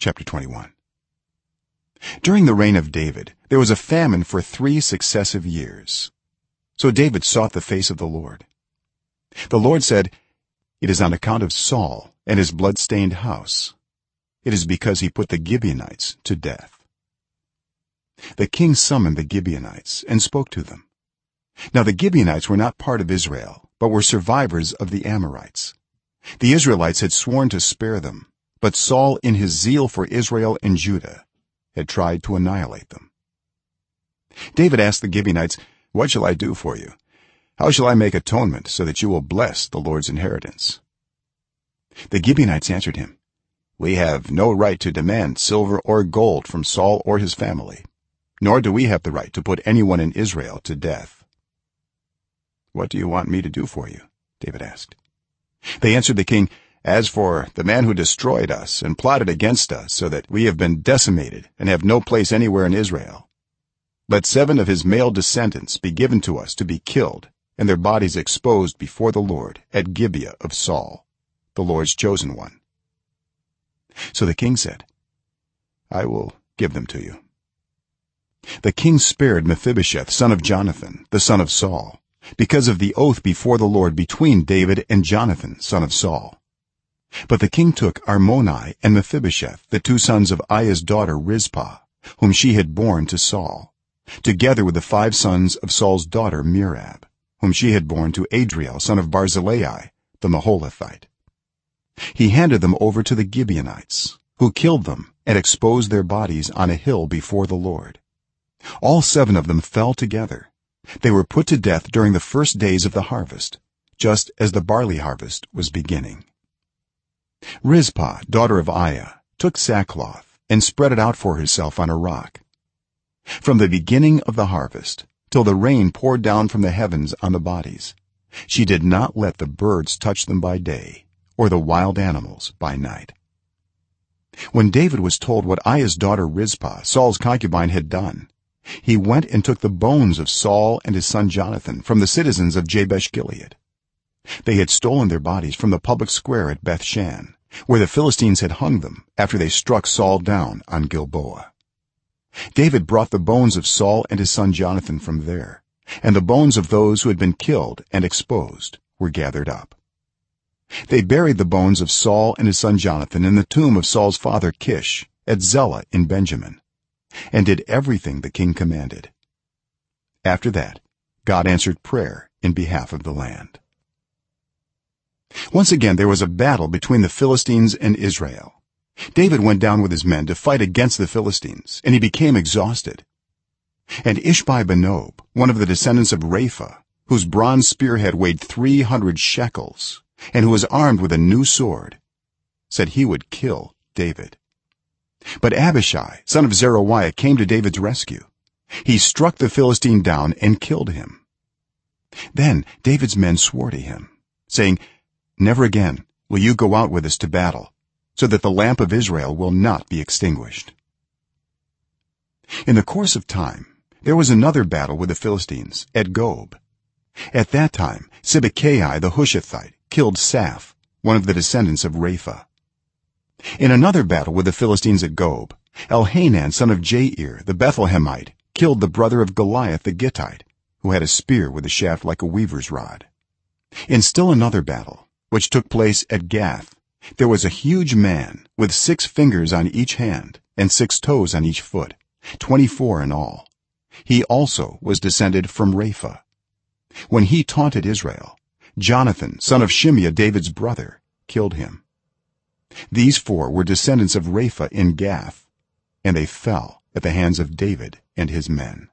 chapter 21 during the reign of david there was a famine for 3 successive years. So david sought the face of the lord. The lord said it is on account of saul and his blood-stained house. It is because he put the gibeonites to death. The king summoned the gibeonites and spoke to them. Now the gibeonites were not part of israel but were survivors of the amorites. The israelites had sworn to spare them but saul in his zeal for israel and judah had tried to annihilate them. David asked the gibeonites what shall i do for you? How shall i make atonement so that you will bless the lord's inheritance? The gibeonites answered him we have no right to demand silver or gold from saul or his family nor do we have the right to put anyone in israel to death. What do you want me to do for you? David asked. They answered the king as for the man who destroyed us and plotted against us so that we have been decimated and have no place anywhere in israel let 7 of his male descendants be given to us to be killed and their bodies exposed before the lord at gibeah of saul the lord's chosen one. So the king said i will give them to you. The king spared mephibosheth son of jonathan the son of saul because of the oath before the lord between david and jonathan son of saul but the king took armoni and mephibosheth the two sons of aiah's daughter rizpah whom she had borne to saul together with the five sons of saul's daughter merab whom she had borne to adriel son of barzillai the meholathite he handed them over to the gibeonites who killed them and exposed their bodies on a hill before the lord. All 7 of them fell together. They were put to death during the first days of the harvest just as the barley harvest was beginning rizpah daughter of aiah took sackcloth and spread it out for herself on a rock. From the beginning of the harvest till the rain poured down from the heavens on the bodies she did not let the birds touch them by day or the wild animals by night. When david was told what aiah's daughter rizpah saul's concubine had done he went and took the bones of saul and his son jonathan from the citizens of jabesh gilead they had stolen their bodies from the public square at bethshan where the philistines had hung them after they struck saul down on gilboa. David brought the bones of saul and his son jonathan from there and the bones of those who had been killed and exposed were gathered up. They buried the bones of saul and his son jonathan in the tomb of saul's father kish at zelah in benjamin and did everything the king commanded. After that god answered prayer in behalf of the land once again there was a battle between the philistines and israel. David went down with his men to fight against the philistines and he became exhausted. And ishbi-benob one of the descendants of rapha whose bronze spearhead weighed 300 shekels and who was armed with a new sword said he would kill david. But abishai son of zeruiah came to david's rescue. He struck the philistine down and killed him. Then david's men swore to him saying never again will you go out with us to battle so that the lamp of israel will not be extinguished. In the course of time there was another battle with the philistines at gob. At that time sibbecai the hushathite killed saph one of the descendants of rapha. In another battle with the philistines at gob elhanan son of jair the bethlehemite killed the brother of goliath the gittite who had a spear with a shaft like a weaver's rod. In still another battle which took place at gath. There was a huge man with 6 fingers on each hand and 6 toes on each foot 24 in all. He also was descended from rapha. When he taunted israel jonathan son of shimeah david's brother killed him. These four were descendants of rapha in gath and they fell at the hands of david and his men